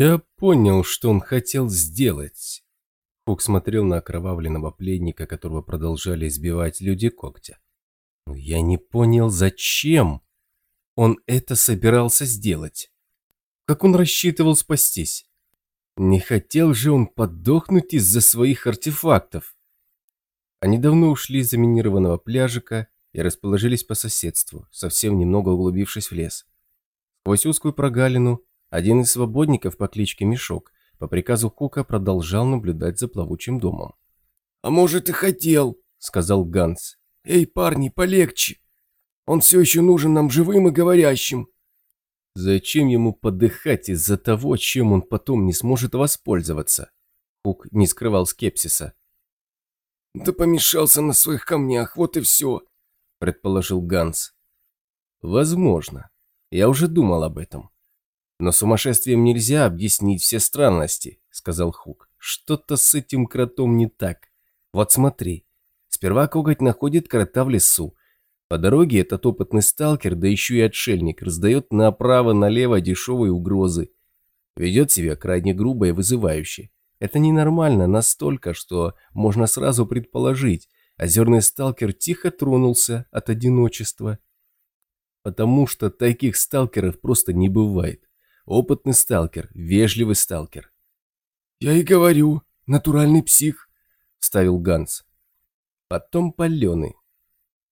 Я понял, что он хотел сделать. Хук смотрел на окровавленного пленника, которого продолжали избивать люди когтя. Но я не понял, зачем он это собирался сделать. Как он рассчитывал спастись? Не хотел же он подохнуть из-за своих артефактов. Они давно ушли из заминированного пляжика и расположились по соседству, совсем немного углубившись в лес. Сквозь узкую прогалину один из свободников по кличке Мешок по приказу Кука продолжал наблюдать за плавучим домом. «А может, и хотел», — сказал Ганс. «Эй, парни, полегче. Он все еще нужен нам живым и говорящим». Зачем ему подыхать из-за того, чем он потом не сможет воспользоваться? Хук не скрывал скепсиса. «Да помешался на своих камнях, вот и все», — предположил Ганс. «Возможно. Я уже думал об этом. Но сумасшествием нельзя объяснить все странности», — сказал Хук. «Что-то с этим кротом не так. Вот смотри. Сперва коготь находит крота в лесу, по дороге этот опытный сталкер, да еще и отшельник, раздает направо-налево дешевые угрозы. Ведет себя крайне грубо и вызывающе. Это ненормально настолько, что можно сразу предположить, озерный сталкер тихо тронулся от одиночества. Потому что таких сталкеров просто не бывает. Опытный сталкер, вежливый сталкер. «Я и говорю, натуральный псих», — вставил Ганс. Потом паленый,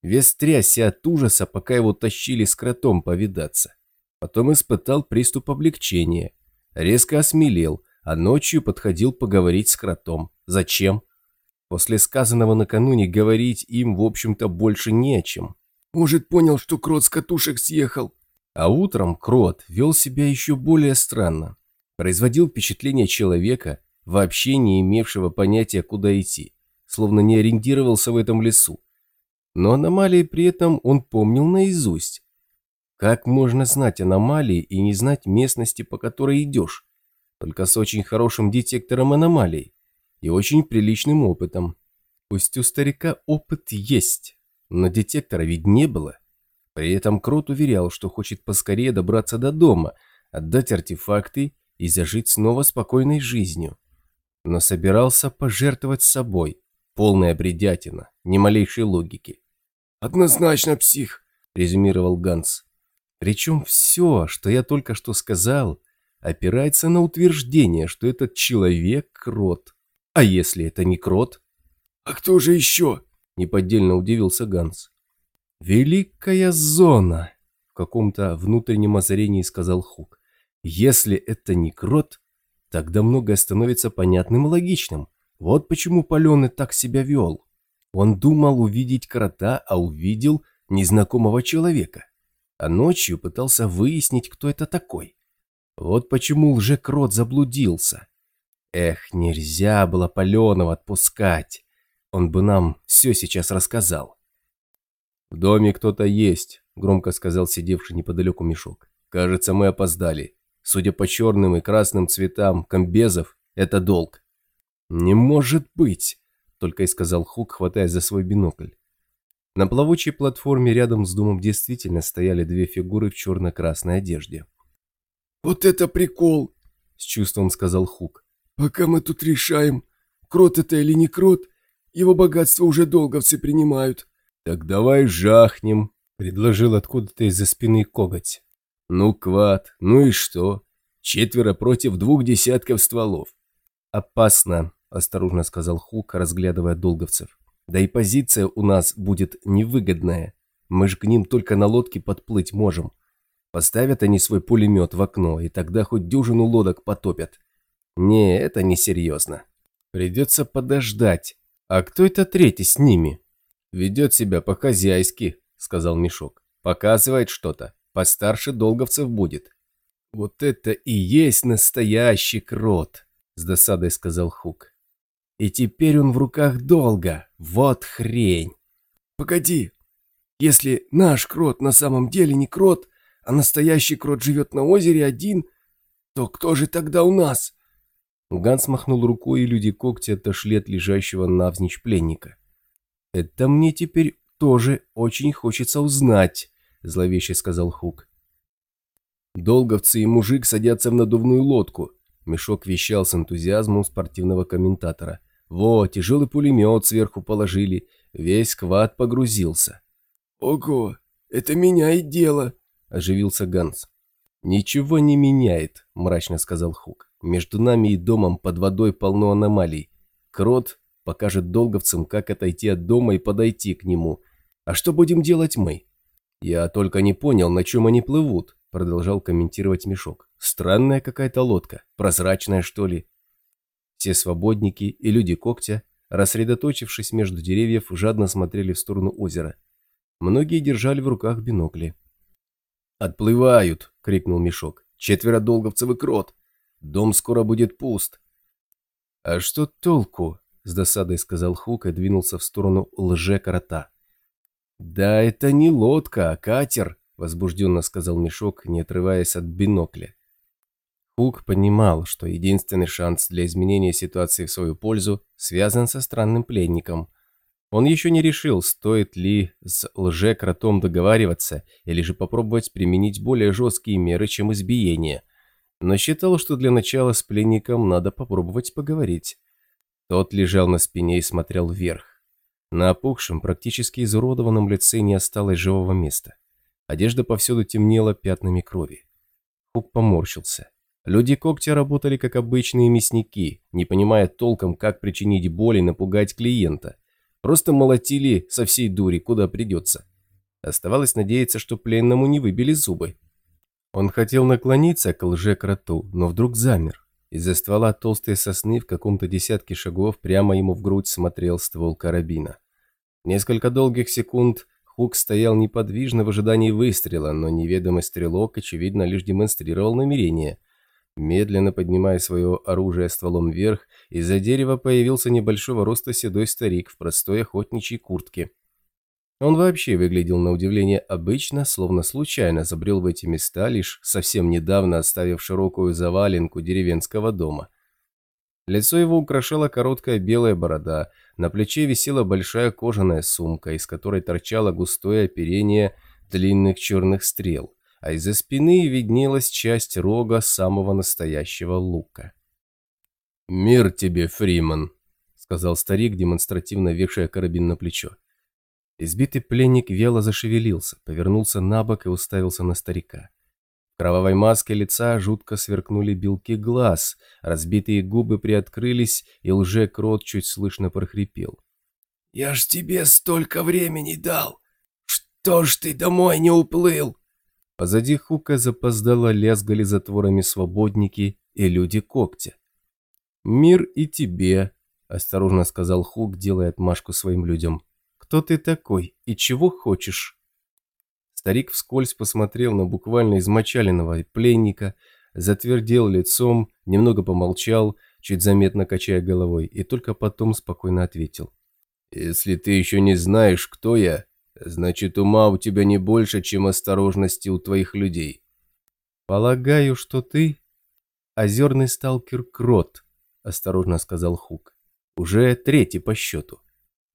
Вес трясся от ужаса, пока его тащили с кротом повидаться. Потом испытал приступ облегчения. Резко осмелел, а ночью подходил поговорить с кротом. Зачем? После сказанного накануне говорить им, в общем-то, больше не о чем. Может, понял, что крот с катушек съехал. А утром крот вел себя еще более странно. Производил впечатление человека, вообще не имевшего понятия, куда идти. Словно не ориентировался в этом лесу но аномалии при этом он помнил наизусть. Как можно знать аномалии и не знать местности, по которой идешь? Только с очень хорошим детектором аномалий и очень приличным опытом. Пусть у старика опыт есть, но детектора ведь не было. При этом Крот уверял, что хочет поскорее добраться до дома, отдать артефакты и зажить снова спокойной жизнью. Но собирался пожертвовать собой. Полная бредятина, ни малейшей логики. «Однозначно псих», – резюмировал Ганс. «Причем все, что я только что сказал, опирается на утверждение, что этот человек – крот. А если это не крот?» «А кто же еще?» – неподдельно удивился Ганс. «Великая зона», – в каком-то внутреннем озарении сказал Хук. «Если это не крот, тогда многое становится понятным и логичным. Вот почему Паленый так себя вел. Он думал увидеть крота, а увидел незнакомого человека. А ночью пытался выяснить, кто это такой. Вот почему лжекрот заблудился. Эх, нельзя было Паленова отпускать. Он бы нам все сейчас рассказал. «В доме кто-то есть», — громко сказал сидевший неподалеку мешок. «Кажется, мы опоздали. Судя по черным и красным цветам комбезов, это долг». «Не может быть!» только и сказал Хук, хватаясь за свой бинокль. На плавучей платформе рядом с домом действительно стояли две фигуры в черно-красной одежде. «Вот это прикол!» – с чувством сказал Хук. «Пока мы тут решаем, крот это или не крот, его богатство уже долговцы принимают». «Так давай жахнем», – предложил откуда-то из-за спины коготь. «Ну, квад, ну и что? Четверо против двух десятков стволов». «Опасно», – осторожно сказал Хук, разглядывая долговцев. «Да и позиция у нас будет невыгодная. Мы же к ним только на лодке подплыть можем. Поставят они свой пулемет в окно, и тогда хоть дюжину лодок потопят. Не, это несерьезно. Придется подождать. А кто это третий с ними?» «Ведет себя по-хозяйски», – сказал Мешок. «Показывает что-то. Постарше долговцев будет». «Вот это и есть настоящий крот», – с досадой сказал Хук. И теперь он в руках долго. Вот хрень. Погоди. Если наш крот на самом деле не крот, а настоящий крот живет на озере один, то кто же тогда у нас? Ганс махнул рукой, и люди когти отошли от лежащего навзничь пленника. «Это мне теперь тоже очень хочется узнать», – зловеще сказал Хук. Долговцы и мужик садятся в надувную лодку. Мешок вещал с энтузиазмом спортивного комментатора. «Во, тяжелый пулемет сверху положили, весь квад погрузился». «Ого, это меняет дело», – оживился Ганс. «Ничего не меняет», – мрачно сказал Хук. «Между нами и домом под водой полно аномалий. Крот покажет долговцам, как отойти от дома и подойти к нему. А что будем делать мы?» «Я только не понял, на чем они плывут», – продолжал комментировать Мешок. «Странная какая-то лодка, прозрачная, что ли?» Все свободники и люди когтя, рассредоточившись между деревьев, жадно смотрели в сторону озера. Многие держали в руках бинокли. «Отплывают!» — крикнул Мешок. «Четверо долговцев и крот! Дом скоро будет пуст!» «А что толку?» — с досадой сказал Хук и двинулся в сторону лже-крота. «Да это не лодка, а катер!» — возбужденно сказал Мешок, не отрываясь от бинокля. Хук понимал, что единственный шанс для изменения ситуации в свою пользу связан со странным пленником, он еще не решил, стоит ли с лже-кротом договариваться или же попробовать применить более жесткие меры, чем избиение. Но считал, что для начала с пленником надо попробовать поговорить. Тот лежал на спине и смотрел вверх. На опухшем, практически изуродованном лице не осталось живого места. Одежда повсюду темнела пятнами крови. Хук поморщился. Люди когтя работали как обычные мясники, не понимая толком, как причинить боль и напугать клиента – Просто молотили со всей дури, куда придется. Оставалось надеяться, что пленному не выбили зубы. Он хотел наклониться к лже-кроту, но вдруг замер. Из-за ствола толстой сосны в каком-то десятке шагов прямо ему в грудь смотрел ствол карабина. Несколько долгих секунд Хук стоял неподвижно в ожидании выстрела, но неведомый стрелок, очевидно, лишь демонстрировал намерение. Медленно поднимая свое оружие стволом вверх, из-за дерева появился небольшого роста седой старик в простой охотничьей куртке. Он вообще выглядел на удивление обычно, словно случайно забрел в эти места, лишь совсем недавно оставив широкую заваленку деревенского дома. Лицо его украшала короткая белая борода, на плече висела большая кожаная сумка, из которой торчало густое оперение длинных черных стрел а из-за спины виднелась часть рога самого настоящего лука. «Мир тебе, Фриман», — сказал старик, демонстративно вешая карабин на плечо. Избитый пленник вяло зашевелился, повернулся на бок и уставился на старика. В кровавой маске лица жутко сверкнули белки глаз, разбитые губы приоткрылись, и лже-крот чуть слышно прохрипел. «Я ж тебе столько времени дал! Что ж ты домой не уплыл?» Позади Хука запоздало лязгали затворами свободники и люди когтя. «Мир и тебе», – осторожно сказал Хук, делая отмашку своим людям. «Кто ты такой и чего хочешь?» Старик вскользь посмотрел на буквально измочаленного пленника, затвердел лицом, немного помолчал, чуть заметно качая головой, и только потом спокойно ответил. «Если ты еще не знаешь, кто я, Значит, ума у тебя не больше, чем осторожности у твоих людей. Полагаю, что ты озерный сталкер Крот, осторожно сказал Хук. Уже третий по счету.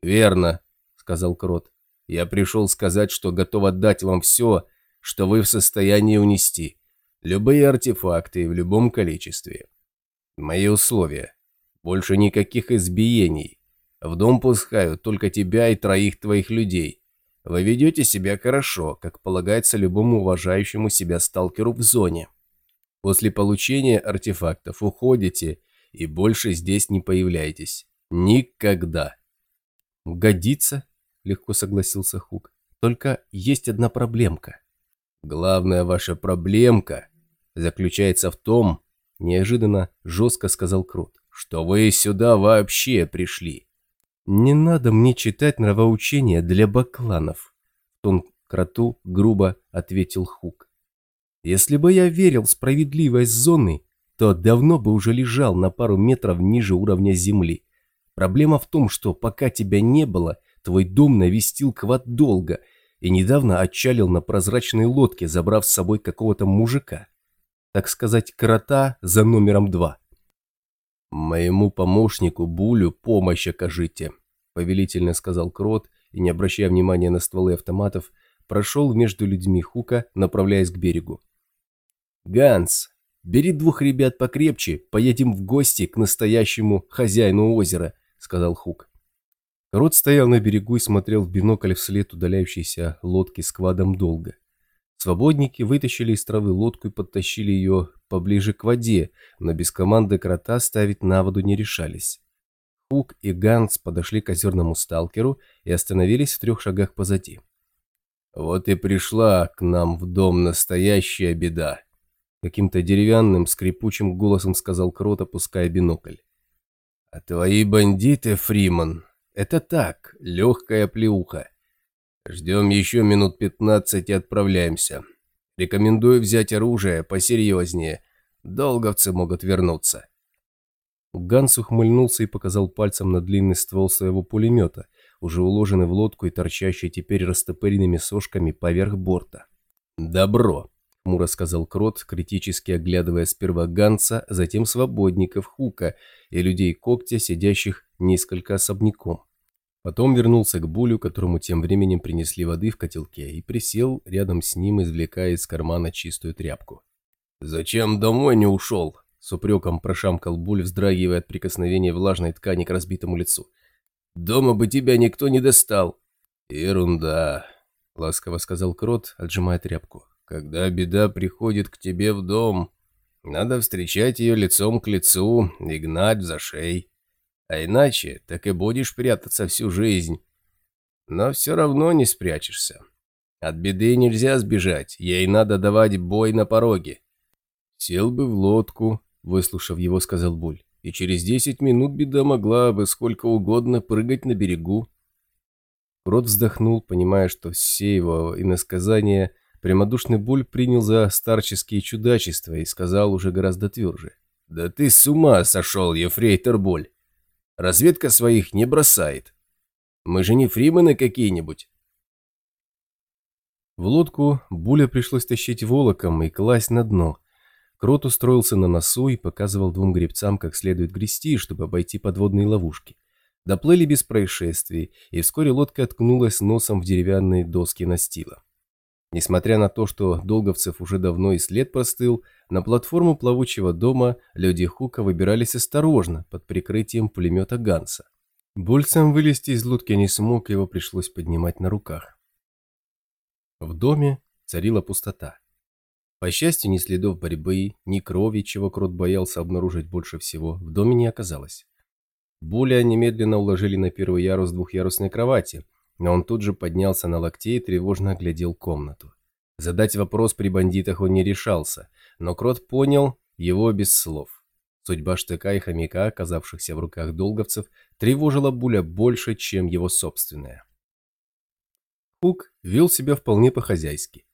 Верно, сказал Крот. Я пришел сказать, что готов отдать вам все, что вы в состоянии унести. Любые артефакты в любом количестве. Мои условия. Больше никаких избиений. В дом пускают только тебя и троих твоих людей. Вы ведете себя хорошо, как полагается любому уважающему себя сталкеру в зоне. После получения артефактов уходите и больше здесь не появляйтесь. Никогда. Годится, легко согласился Хук. Только есть одна проблемка. Главная ваша проблемка заключается в том, неожиданно жестко сказал Крут, что вы сюда вообще пришли. «Не надо мне читать нравоучения для бакланов», — тон кроту грубо ответил Хук. «Если бы я верил в справедливость зоны, то давно бы уже лежал на пару метров ниже уровня земли. Проблема в том, что пока тебя не было, твой дом навестил квад долго и недавно отчалил на прозрачной лодке, забрав с собой какого-то мужика. Так сказать, крота за номером два. «Моему помощнику Булю помощь окажите», — повелительно сказал Крот и, не обращая внимания на стволы автоматов, прошел между людьми Хука, направляясь к берегу. «Ганс, бери двух ребят покрепче, поедем в гости к настоящему хозяину озера», — сказал Хук. Крот стоял на берегу и смотрел в бинокль вслед удаляющейся лодки с квадом долго. Свободники вытащили из травы лодку и подтащили ее поближе к воде, но без команды крота ставить на воду не решались. Хук и Ганс подошли к озерному сталкеру и остановились в трех шагах позади. «Вот и пришла к нам в дом настоящая беда», — каким-то деревянным, скрипучим голосом сказал Крот, опуская бинокль. «А твои бандиты, Фриман, это так, легкая плеуха. Ждем еще минут пятнадцать и отправляемся. Рекомендую взять оружие посерьезнее. Долговцы могут вернуться. Ганс ухмыльнулся и показал пальцем на длинный ствол своего пулемета, уже уложенный в лодку и торчащий теперь растопыренными сошками поверх борта. «Добро», — хмуро сказал Крот, критически оглядывая сперва Ганса, затем свободников Хука и людей когтя, сидящих несколько особняком. Потом вернулся к Булю, которому тем временем принесли воды в котелке, и присел рядом с ним, извлекая из кармана чистую тряпку. «Зачем домой не ушел?» — с упреком прошамкал Буль, вздрагивая от прикосновения влажной ткани к разбитому лицу. «Дома бы тебя никто не достал!» «Ерунда!» — ласково сказал Крот, отжимая тряпку. «Когда беда приходит к тебе в дом, надо встречать ее лицом к лицу и гнать за шеей. А иначе так и будешь прятаться всю жизнь. Но все равно не спрячешься. От беды нельзя сбежать, ей надо давать бой на пороге. Сел бы в лодку, выслушав его, сказал Буль, и через десять минут беда могла бы сколько угодно прыгать на берегу. Крот вздохнул, понимая, что все его иносказания прямодушный Буль принял за старческие чудачества и сказал уже гораздо тверже. «Да ты с ума сошел, ефрейтор Буль! Разведка своих не бросает. Мы же не фримены какие-нибудь. В лодку Буля пришлось тащить волоком и класть на дно. Крот устроился на носу и показывал двум гребцам, как следует грести, чтобы обойти подводные ловушки. Доплыли без происшествий, и вскоре лодка откнулась носом в деревянные доски настила. Несмотря на то, что Долговцев уже давно и след простыл, на платформу плавучего дома люди Хука выбирались осторожно, под прикрытием пулемета Ганса. Больцем вылезти из лодки не смог, его пришлось поднимать на руках. В доме царила пустота. По счастью, ни следов борьбы, ни крови, чего Крот боялся обнаружить больше всего, в доме не оказалось. Буля немедленно уложили на первый ярус двухъярусной кровати – но он тут же поднялся на локте и тревожно оглядел комнату. Задать вопрос при бандитах он не решался, но Крот понял его без слов. Судьба штыка и хомяка, оказавшихся в руках долговцев, тревожила Буля больше, чем его собственная. Хук вел себя вполне по-хозяйски.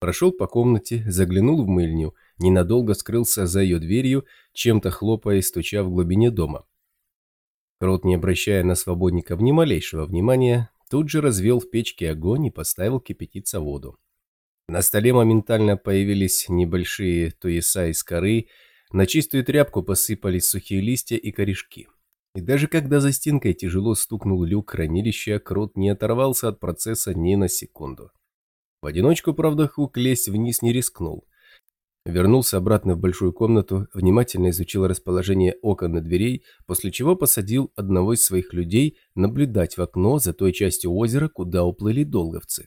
Прошел по комнате, заглянул в мыльню, ненадолго скрылся за ее дверью, чем-то хлопая и стуча в глубине дома. Крот, не обращая на свободника ни малейшего внимания, Тут же развел в печке огонь и поставил кипятиться воду. На столе моментально появились небольшие туеса из коры, на чистую тряпку посыпались сухие листья и корешки. И даже когда за стенкой тяжело стукнул люк хранилища, Крот не оторвался от процесса ни на секунду. В одиночку, правда, Хук лезть вниз не рискнул. Вернулся обратно в большую комнату, внимательно изучил расположение окон и дверей, после чего посадил одного из своих людей наблюдать в окно за той частью озера, куда уплыли долговцы.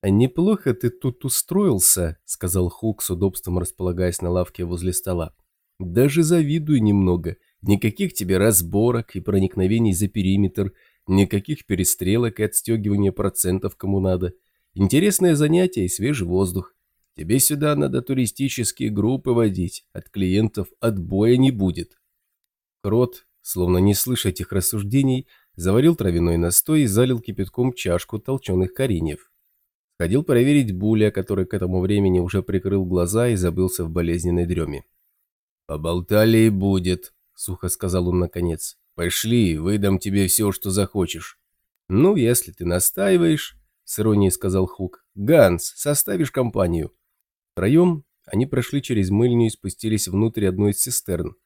«А неплохо ты тут устроился», — сказал Хук с удобством располагаясь на лавке возле стола. «Даже завидую немного. Никаких тебе разборок и проникновений за периметр, никаких перестрелок и отстегивания процентов кому надо. Интересное занятие и свежий воздух. Тебе сюда надо туристические группы водить, от клиентов отбоя не будет. Крот, словно не слыша этих рассуждений, заварил травяной настой и залил кипятком чашку толченых кореньев. Ходил проверить Буля, который к этому времени уже прикрыл глаза и забылся в болезненной дреме. «Поболтали и будет», — сухо сказал он наконец. «Пошли, выдам тебе все, что захочешь». «Ну, если ты настаиваешь», — с иронией сказал Хук. «Ганс, составишь компанию?» Втроем они прошли через мыльню и спустились внутрь одной из цистерн.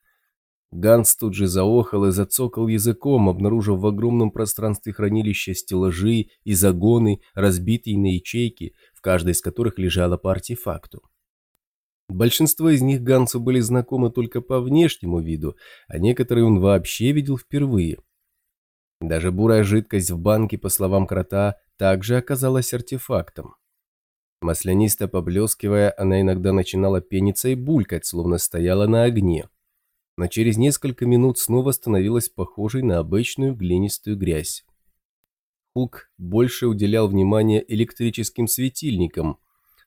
Ганс тут же заохал и зацокал языком, обнаружив в огромном пространстве хранилища стеллажи и загоны, разбитые на ячейки, в каждой из которых лежала по артефакту. Большинство из них Гансу были знакомы только по внешнему виду, а некоторые он вообще видел впервые. Даже бурая жидкость в банке, по словам крота, также оказалась артефактом. Маслянисто поблескивая, она иногда начинала пениться и булькать, словно стояла на огне. Но через несколько минут снова становилась похожей на обычную глинистую грязь. Хук больше уделял внимание электрическим светильникам,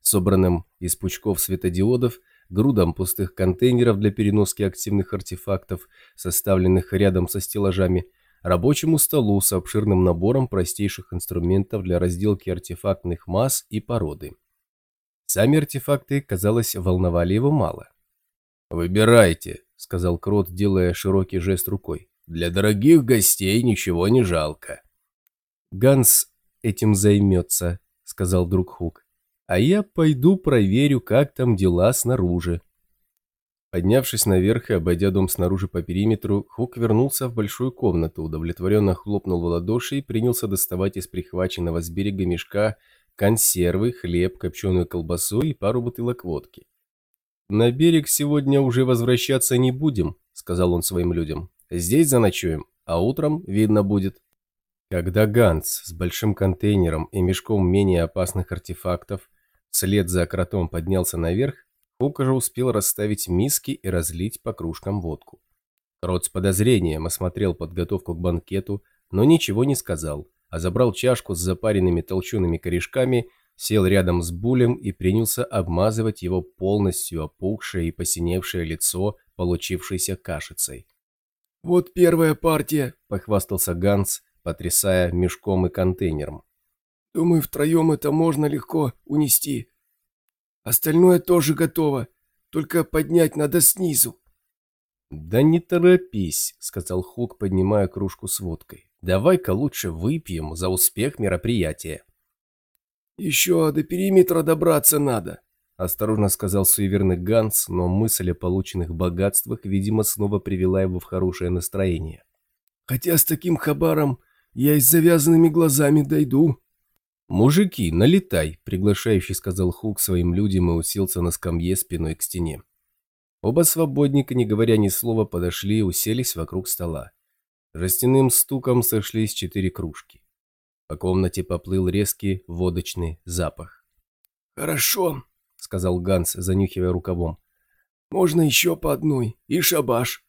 собранным из пучков светодиодов, грудам пустых контейнеров для переноски активных артефактов, составленных рядом со стеллажами, рабочему столу с обширным набором простейших инструментов для разделки артефактных масс и породы. Сами артефакты, казалось, волновали его мало. «Выбирайте», — сказал Крот, делая широкий жест рукой. «Для дорогих гостей ничего не жалко». «Ганс этим займется», — сказал друг Хук а я пойду проверю, как там дела снаружи. Поднявшись наверх и обойдя дом снаружи по периметру, Хук вернулся в большую комнату, удовлетворенно хлопнул в ладоши и принялся доставать из прихваченного с берега мешка консервы, хлеб, копченую колбасу и пару бутылок водки. «На берег сегодня уже возвращаться не будем», — сказал он своим людям. «Здесь заночуем, а утром видно будет». Когда Ганс с большим контейнером и мешком менее опасных артефактов Вслед за кротом поднялся наверх, Хук уже успел расставить миски и разлить по кружкам водку. Крот с подозрением осмотрел подготовку к банкету, но ничего не сказал, а забрал чашку с запаренными толчеными корешками, сел рядом с Булем и принялся обмазывать его полностью опухшее и посиневшее лицо, получившейся кашицей. «Вот первая партия», – похвастался Ганс, потрясая мешком и контейнером. Думаю, втроем это можно легко унести. Остальное тоже готово, только поднять надо снизу. «Да не торопись», — сказал Хук, поднимая кружку с водкой. «Давай-ка лучше выпьем за успех мероприятия». «Еще до периметра добраться надо», — осторожно сказал суеверный Ганс, но мысль о полученных богатствах, видимо, снова привела его в хорошее настроение. «Хотя с таким хабаром я и с завязанными глазами дойду». «Мужики, налетай!» – приглашающий сказал Хук своим людям и уселся на скамье спиной к стене. Оба свободника, не говоря ни слова, подошли и уселись вокруг стола. Жестяным стуком сошлись четыре кружки. По комнате поплыл резкий водочный запах. «Хорошо», — сказал Ганс, занюхивая рукавом. «Можно еще по одной и шабаш.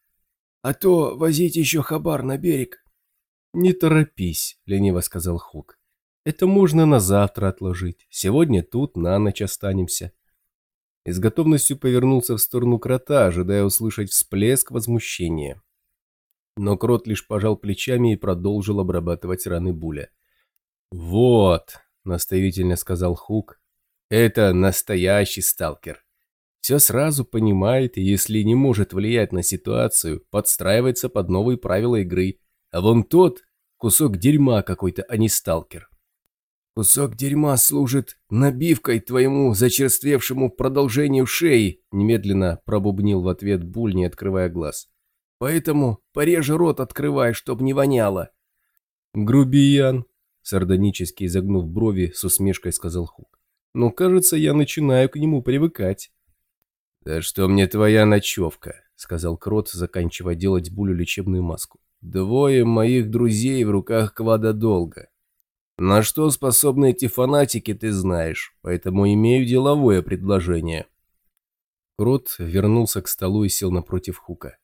А то возить еще хабар на берег». «Не торопись», — лениво сказал Хук. Это можно на завтра отложить. Сегодня тут на ночь останемся. И с готовностью повернулся в сторону крота, ожидая услышать всплеск возмущения. Но крот лишь пожал плечами и продолжил обрабатывать раны Буля. «Вот», — наставительно сказал Хук, — «это настоящий сталкер. Все сразу понимает и, если не может влиять на ситуацию, подстраивается под новые правила игры. А вон тот — кусок дерьма какой-то, а не сталкер. «Кусок дерьма служит набивкой твоему зачерствевшему продолжению шеи», немедленно пробубнил в ответ Буль, не открывая глаз. «Поэтому пореже рот открывай, чтоб не воняло». «Грубиян», сардонически изогнув брови, с усмешкой сказал Хук. «Но, кажется, я начинаю к нему привыкать». «Да что мне твоя ночевка», — сказал Крот, заканчивая делать Булю лечебную маску. «Двое моих друзей в руках Квада долго. На что способны эти фанатики, ты знаешь, поэтому имею деловое предложение. Крот вернулся к столу и сел напротив Хука.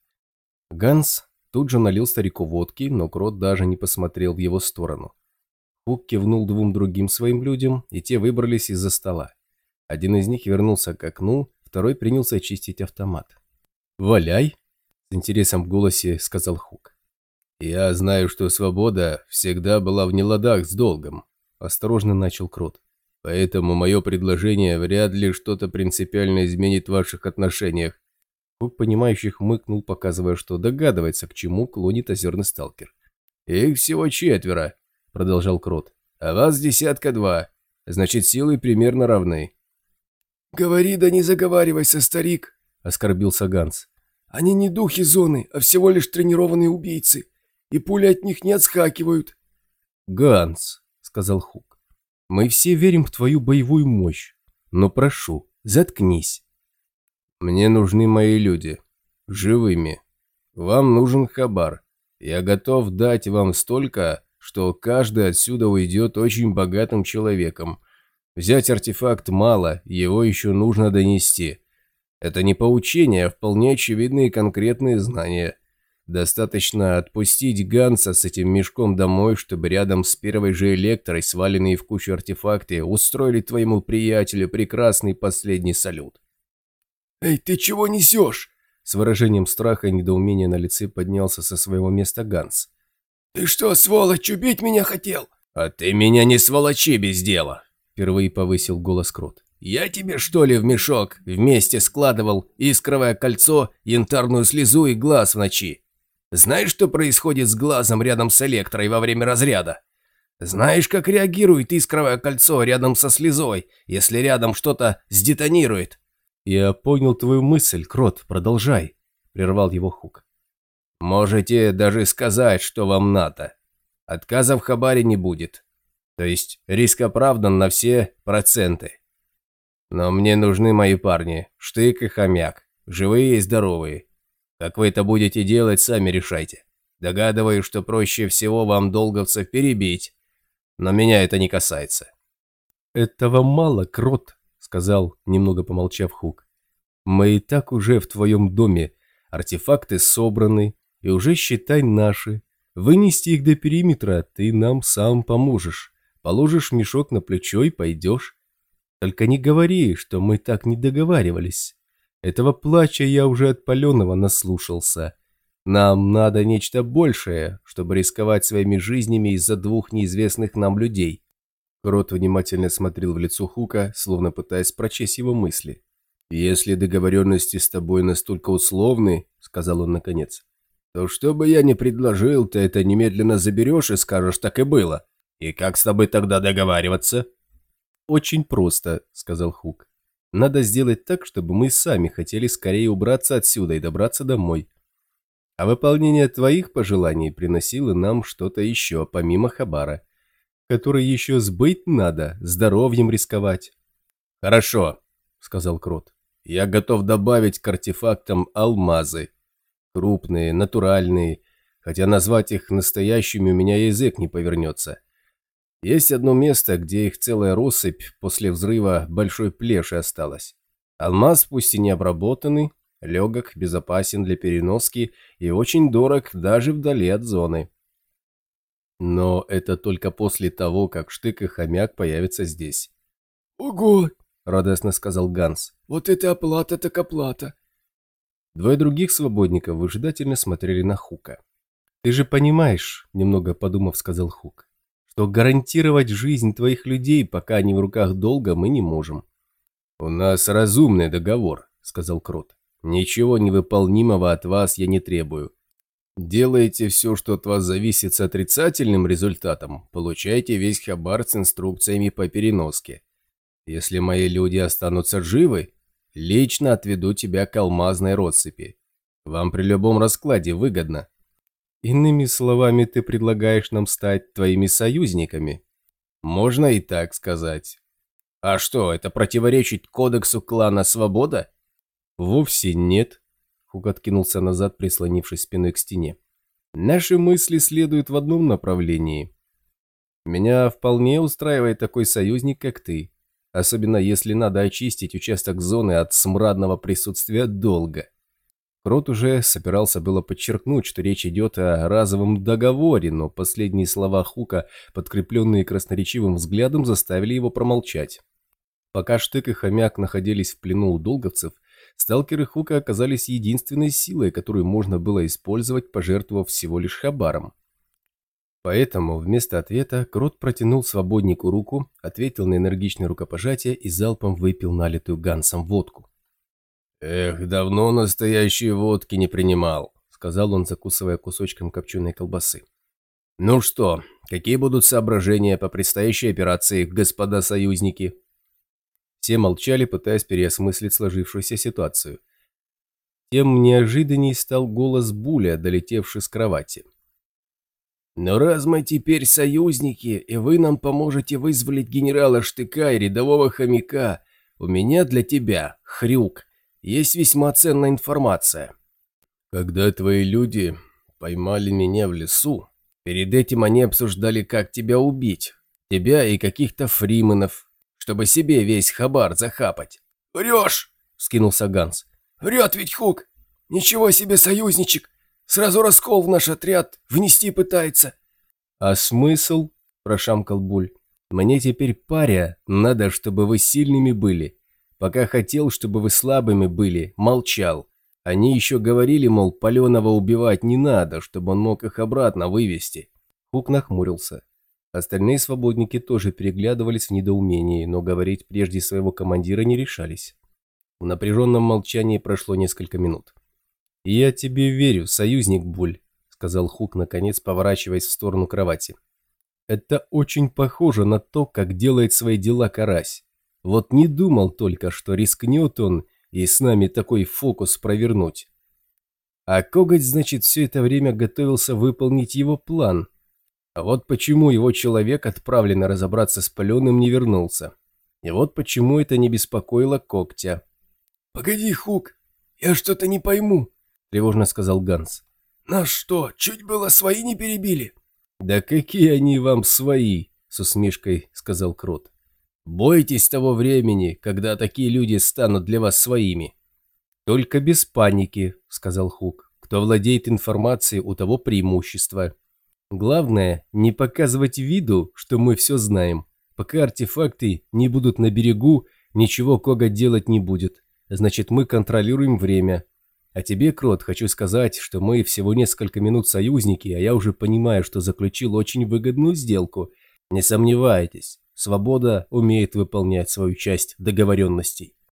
Ганс тут же налил старику водки, но Крот даже не посмотрел в его сторону. Хук кивнул двум другим своим людям, и те выбрались из-за стола. Один из них вернулся к окну, второй принялся очистить автомат. «Валяй!» – с интересом в голосе сказал Хук. «Я знаю, что свобода всегда была в неладах с долгом», – осторожно начал Крот. «Поэтому мое предложение вряд ли что-то принципиально изменит в ваших отношениях». Хук, понимающий, хмыкнул, показывая, что догадывается, к чему клонит озерный сталкер. «Их всего четверо», – продолжал Крот. «А вас десятка два. Значит, силы примерно равны». «Говори да не заговаривайся, старик», – оскорбился Ганс. «Они не духи зоны, а всего лишь тренированные убийцы и пули от них не отскакивают. «Ганс», — сказал Хук, — «мы все верим в твою боевую мощь, но прошу, заткнись». Мне нужны мои люди. Живыми. Вам нужен хабар. Я готов дать вам столько, что каждый отсюда уйдет очень богатым человеком. Взять артефакт мало, его еще нужно донести. Это не поучение, а вполне очевидные конкретные знания. Достаточно отпустить Ганса с этим мешком домой, чтобы рядом с первой же электрой, сваленные в кучу артефакты, устроили твоему приятелю прекрасный последний салют. «Эй, ты чего несешь?» С выражением страха и недоумения на лице поднялся со своего места Ганс. «Ты что, сволочь, убить меня хотел?» «А ты меня не сволочи без дела!» Впервые повысил голос Крот. «Я тебе, что ли, в мешок вместе складывал искровое кольцо, янтарную слезу и глаз в ночи? Знаешь, что происходит с глазом рядом с электрой во время разряда? Знаешь, как реагирует искровое кольцо рядом со слезой, если рядом что-то сдетонирует?» «Я понял твою мысль, Крот, продолжай», — прервал его Хук. «Можете даже сказать, что вам надо. Отказа в хабаре не будет. То есть риск оправдан на все проценты. Но мне нужны мои парни, Штык и Хомяк, живые и здоровые. Как вы это будете делать, сами решайте. Догадываюсь, что проще всего вам долговцев перебить, но меня это не касается». «Этого мало, Крот», — сказал, немного помолчав Хук. «Мы и так уже в твоем доме. Артефакты собраны, и уже считай наши. Вынести их до периметра ты нам сам поможешь. Положишь мешок на плечо и пойдешь. Только не говори, что мы так не договаривались». Этого плача я уже от паленого наслушался. Нам надо нечто большее, чтобы рисковать своими жизнями из-за двух неизвестных нам людей. Крот внимательно смотрел в лицо Хука, словно пытаясь прочесть его мысли. «Если договоренности с тобой настолько условны, — сказал он наконец, — то что бы я ни предложил, ты это немедленно заберешь и скажешь, так и было. И как с тобой тогда договариваться?» «Очень просто», — сказал Хук. Надо сделать так, чтобы мы сами хотели скорее убраться отсюда и добраться домой. А выполнение твоих пожеланий приносило нам что-то еще, помимо Хабара, который еще сбыть надо, здоровьем рисковать. «Хорошо», — сказал Крот. «Я готов добавить к артефактам алмазы. Крупные, натуральные, хотя назвать их настоящими у меня язык не повернется. Есть одно место, где их целая россыпь после взрыва большой плеши осталась. Алмаз пусть и не обработанный, легок, безопасен для переноски и очень дорог даже вдали от зоны. Но это только после того, как Штык и Хомяк появятся здесь. «Ого!» – радостно сказал Ганс. «Вот это оплата так оплата!» Двое других свободников выжидательно смотрели на Хука. «Ты же понимаешь», – немного подумав, сказал Хук, что гарантировать жизнь твоих людей, пока они в руках долга, мы не можем. «У нас разумный договор», — сказал Крот. «Ничего невыполнимого от вас я не требую. Делаете все, что от вас зависит с отрицательным результатом, получаете весь хабар с инструкциями по переноске. Если мои люди останутся живы, лично отведу тебя к алмазной россыпи. Вам при любом раскладе выгодно». Иными словами, ты предлагаешь нам стать твоими союзниками? Можно и так сказать. А что, это противоречит кодексу клана Свобода? Вовсе нет. Хук откинулся назад, прислонившись спиной к стене. Наши мысли следуют в одном направлении. Меня вполне устраивает такой союзник, как ты. Особенно если надо очистить участок зоны от смрадного присутствия долга. Крот уже собирался было подчеркнуть, что речь идет о разовом договоре, но последние слова Хука, подкрепленные красноречивым взглядом, заставили его промолчать. Пока Штык и Хомяк находились в плену у долговцев, сталкеры Хука оказались единственной силой, которую можно было использовать, пожертвовав всего лишь хабаром. Поэтому вместо ответа Крот протянул свободнику руку, ответил на энергичное рукопожатие и залпом выпил налитую Гансом водку. «Эх, давно настоящие водки не принимал», — сказал он, закусывая кусочком копченой колбасы. «Ну что, какие будут соображения по предстоящей операции, господа союзники?» Все молчали, пытаясь переосмыслить сложившуюся ситуацию. Тем неожиданней стал голос Буля, долетевший с кровати. «Но раз мы теперь союзники, и вы нам поможете вызволить генерала Штыка и рядового хомяка, у меня для тебя, Хрюк, есть весьма ценная информация. Когда твои люди поймали меня в лесу, перед этим они обсуждали, как тебя убить. Тебя и каких-то фрименов, чтобы себе весь хабар захапать. «Врешь!» – скинулся Ганс. «Врет ведь Хук! Ничего себе союзничек! Сразу раскол в наш отряд внести пытается!» «А смысл?» – прошамкал Буль. «Мне теперь паря, надо, чтобы вы сильными были. Пока хотел, чтобы вы слабыми были, молчал. Они еще говорили, мол, Паленова убивать не надо, чтобы он мог их обратно вывести». Хук нахмурился. Остальные свободники тоже переглядывались в недоумении, но говорить прежде своего командира не решались. В напряженном молчании прошло несколько минут. «Я тебе верю, союзник Буль», — сказал Хук, наконец поворачиваясь в сторону кровати. «Это очень похоже на то, как делает свои дела Карась. Вот не думал только, что рискнет он и с нами такой фокус провернуть. А Коготь, значит, все это время готовился выполнить его план. А вот почему его человек, отправленный разобраться с паленым, не вернулся. И вот почему это не беспокоило Когтя. «Погоди, Хук, я что-то не пойму», – тревожно сказал Ганс. «Нас что, чуть было свои не перебили?» «Да какие они вам свои?» – с усмешкой сказал Крот. «Бойтесь того времени, когда такие люди станут для вас своими». «Только без паники», – сказал Хук. «Кто владеет информацией, у того преимущество. Главное, не показывать виду, что мы все знаем. Пока артефакты не будут на берегу, ничего Кога делать не будет. Значит, мы контролируем время, а тебе, Крот, хочу сказать, что мы всего несколько минут союзники, а я уже понимаю, что заключил очень выгодную сделку. Не сомневайтесь, свобода умеет выполнять свою часть договоренностей.